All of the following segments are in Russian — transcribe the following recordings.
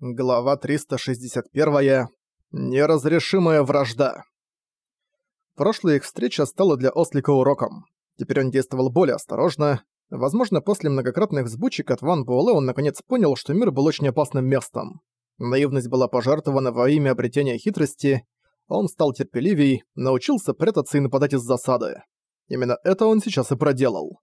Глава 361. Неразрешимая вражда. Прошлая их встреча стала для Ослика уроком. Теперь он действовал более осторожно. Возможно, после многократных взбучек от Ван Буэлэ он наконец понял, что мир был очень опасным местом. Наивность была пожертвована во имя обретения хитрости. Он стал терпеливей, научился прятаться и нападать из засады. Именно это он сейчас и проделал.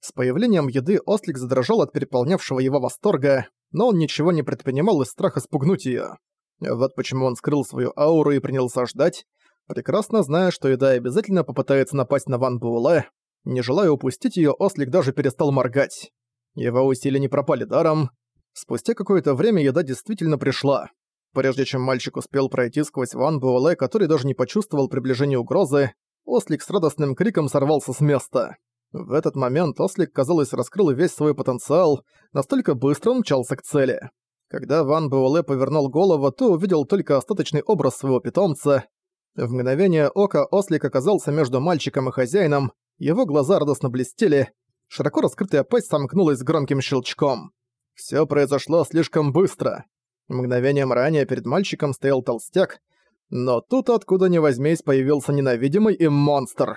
С появлением еды Ослик задрожал от переполнявшего его восторга, но он ничего не предпринимал из страха спугнуть её. Вот почему он скрыл свою ауру и принялся ждать, прекрасно зная, что еда обязательно попытается напасть на Ван Буэлэ. Не желая упустить её, Ослик даже перестал моргать. Его усилия не пропали даром. Спустя какое-то время еда действительно пришла. Прежде чем мальчик успел пройти сквозь Ван Буэлэ, который даже не почувствовал приближения угрозы, Ослик с радостным криком сорвался с места. В этот момент Ослик, казалось, раскрыл весь свой потенциал, настолько быстро он мчался к цели. Когда Ван Буэлэ повернул голову, то увидел только остаточный образ своего питомца. В мгновение ока Ослик оказался между мальчиком и хозяином, его глаза радостно блестели, широко раскрытая пасть сомкнулась с громким щелчком. Всё произошло слишком быстро. Мгновением ранее перед мальчиком стоял толстяк, но тут откуда ни возьмись появился ненавидимый им монстр.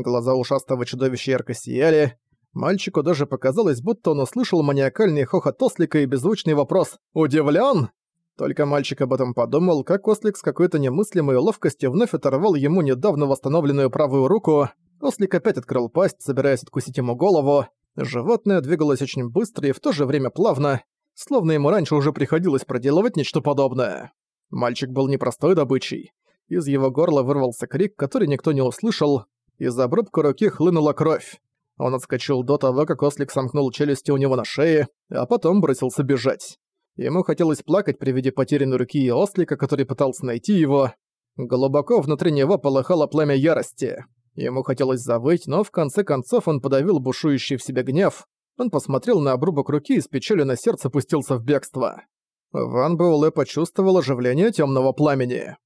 Глаза ушастого чудовища ярко сияли. Мальчику даже показалось, будто он услышал маниакальный хохот Ослика и беззвучный вопрос «Удивлен?». Только мальчик об этом подумал, как Ослик с какой-то немыслимой ловкостью вновь оторвал ему недавно восстановленную правую руку. Ослик опять открыл пасть, собираясь откусить ему голову. Животное двигалось очень быстро и в то же время плавно, словно ему раньше уже приходилось проделывать нечто подобное. Мальчик был непростой добычей. Из его горла вырвался крик, который никто не услышал, из обрубка руки хлынула кровь. Он отскочил до того, как ослик сомкнул челюсти у него на шее, а потом бросился бежать. Ему хотелось плакать при виде потерянной руки и ослика, который пытался найти его. Глубоко внутри него полыхало пламя ярости. Ему хотелось завыть, но в конце концов он подавил бушующий в себе гнев. Он посмотрел на обрубок руки и с печалью на сердце пустился в бегство. Ван Буэлэ почувствовал оживление темного пламени.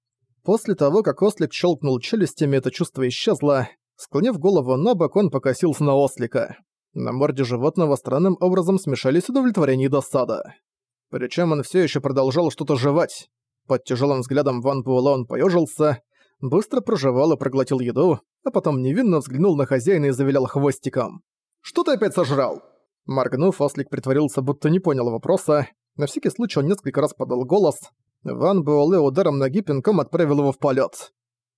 После того, как ослик щелкнул челюстями, это чувство исчезло. Склонив голову на бок, он покосился на ослика. На морде животного странным образом смешались удовлетворение и досада. Причем он все еще продолжал что-то жевать. Под тяжелым взглядом Ван Буэлла он поежился, быстро прожевал и проглотил еду, а потом невинно взглянул на хозяина и завилял хвостиком. «Что ты опять сожрал?» Моргнув, ослик притворился, будто не понял вопроса. На всякий случай он несколько раз подал голос. Ван Буэлэ ударом ноги пинком отправил его в полет.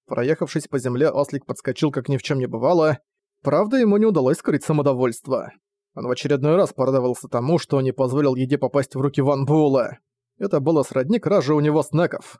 Проехавшись по земле, ослик подскочил, как ни в чем не бывало. Правда, ему не удалось скрыть самодовольство. Он в очередной раз порадовался тому, что не позволил еде попасть в руки Ван Була. Это было сродни краже у него снеков.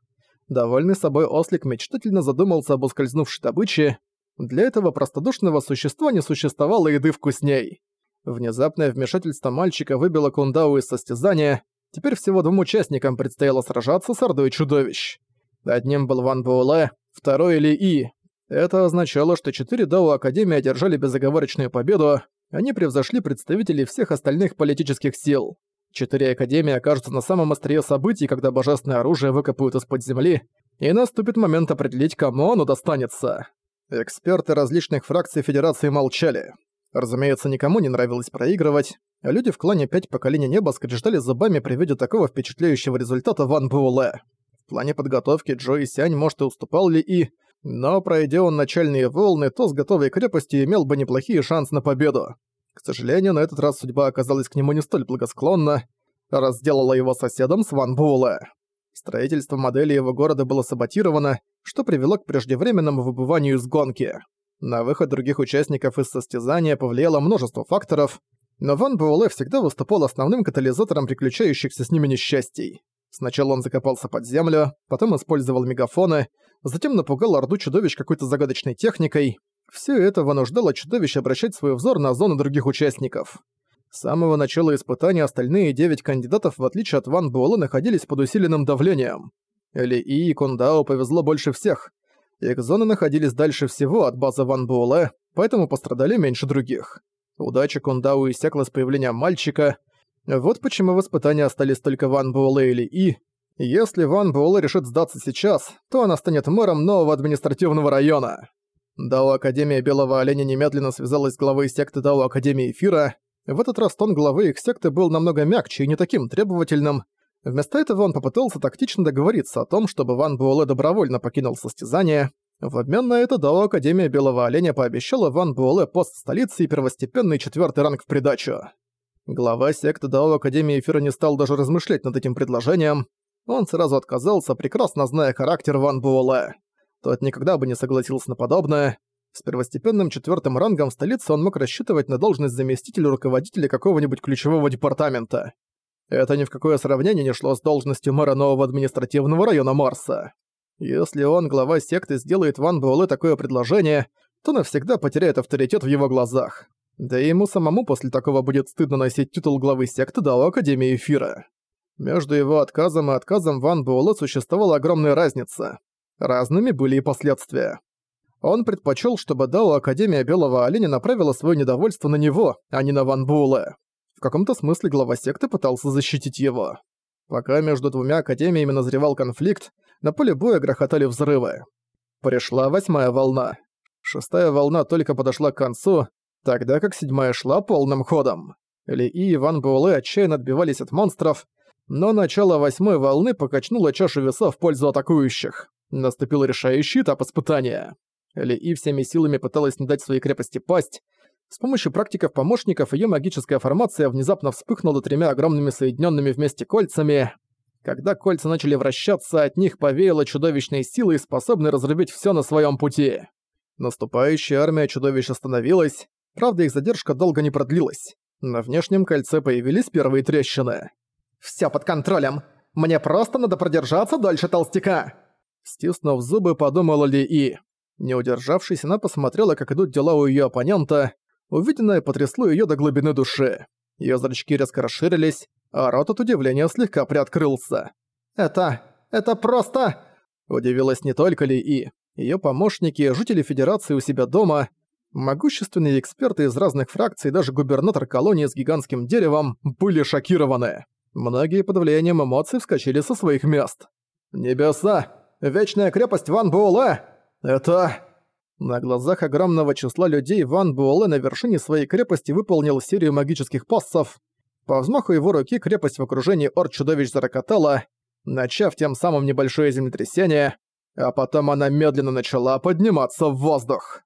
Довольный собой ослик мечтательно задумался об ускользнувшей добыче. Для этого простодушного существа не существовало еды вкусней. Внезапное вмешательство мальчика выбило Кундау из состязания. Теперь всего двум участникам предстояло сражаться с Ордой Чудовищ. Одним был Ван Буэлэ, второй Ли И. Это означало, что четыре Дао Академии одержали безоговорочную победу, они превзошли представителей всех остальных политических сил. Четыре Академии окажутся на самом острие событий, когда божественное оружие выкопают из-под земли, и наступит момент определить, кому оно достанется. Эксперты различных фракций Федерации молчали. Разумеется, никому не нравилось проигрывать, а люди в клане «Пять поколений неба» скрежетали зубами при виде такого впечатляющего результата Ван Буэлэ. В плане подготовки Джо и Сянь, может, и уступал ли и... Но, пройдя он начальные волны, то с готовой крепостью имел бы неплохие шансы на победу. К сожалению, на этот раз судьба оказалась к нему не столь благосклонна, раз сделала его соседом с Ван Буэлэ. Строительство модели его города было саботировано, что привело к преждевременному выбыванию из гонки. На выход других участников из состязания повлияло множество факторов, но Ван Буэлэ всегда выступал основным катализатором приключающихся с ними несчастий. Сначала он закопался под землю, потом использовал мегафоны, затем напугал орду чудовищ какой-то загадочной техникой. Все это вынуждало чудовище обращать свой взор на зоны других участников. С самого начала испытания остальные девять кандидатов, в отличие от Ван Буэлэ, находились под усиленным давлением. Эли И Кундао повезло больше всех. Их зоны находились дальше всего от базы Ван Буэлэ, поэтому пострадали меньше других. Удача Кундао иссякла с появлением мальчика — вот почему в испытании остались только Ван Буэлэ или И. Если Ван Буэлэ решит сдаться сейчас, то она станет мэром нового административного района. Дао Академия Белого Оленя немедленно связалась с главой секты Дао Академии Эфира. В этот раз тон главы их секты был намного мягче и не таким требовательным. Вместо этого он попытался тактично договориться о том, чтобы Ван Буэлэ добровольно покинул состязание. В обмен на это Дао Академия Белого Оленя пообещала Ван Буэлэ пост столицы и первостепенный четвертый ранг в придачу. Глава секты Дао Академии Эфира не стал даже размышлять над этим предложением. Он сразу отказался, прекрасно зная характер Ван Буэлэ. Тот никогда бы не согласился на подобное. С первостепенным четвертым рангом в столице он мог рассчитывать на должность заместителя руководителя какого-нибудь ключевого департамента. Это ни в какое сравнение не шло с должностью мэра нового административного района Марса. Если он, глава секты, сделает Ван Буэлэ такое предложение, то навсегда потеряет авторитет в его глазах. Да и ему самому после такого будет стыдно носить титул главы секты Дао Академии Эфира. Между его отказом и отказом Ван Буэлэ существовала огромная разница. Разными были и последствия. Он предпочел, чтобы Дао Академия Белого Оленя направила свое недовольство на него, а не на Ван Буэлэ. В каком-то смысле глава секты пытался защитить его. Пока между двумя академиями назревал конфликт, на поле боя грохотали взрывы. Пришла восьмая волна. Шестая волна только подошла к концу, тогда как седьмая шла полным ходом. Ли и Иван Буэлэ отчаянно отбивались от монстров, но начало восьмой волны покачнуло чашу весов в пользу атакующих. Наступил решающий этап испытания. Ли и всеми силами пыталась не дать своей крепости пасть, с помощью практиков-помощников ее магическая формация внезапно вспыхнула тремя огромными соединенными вместе кольцами. Когда кольца начали вращаться, от них повеяло чудовищной силой, способной разрубить все на своем пути. Наступающая армия чудовищ остановилась, правда их задержка долго не продлилась. На внешнем кольце появились первые трещины. «Всё под контролем! Мне просто надо продержаться дольше толстяка!» Стиснув зубы, подумала Ли И. Не удержавшись, она посмотрела, как идут дела у её оппонента, Увиденное потрясло её до глубины души. Её зрачки резко расширились, а рот от удивления слегка приоткрылся. «Это... это просто...» Удивилась не только Ли И. Её помощники, жители Федерации у себя дома, могущественные эксперты из разных фракций даже губернатор колонии с гигантским деревом были шокированы. Многие под влиянием эмоций вскочили со своих мест. «Небеса! Вечная крепость Ван Буэлэ! Это...» На глазах огромного числа людей Ван Буэлэ на вершине своей крепости выполнил серию магических пассов. По взмаху его руки крепость в окружении орд чудовищ зарокотала, начав тем самым небольшое землетрясение, а потом она медленно начала подниматься в воздух.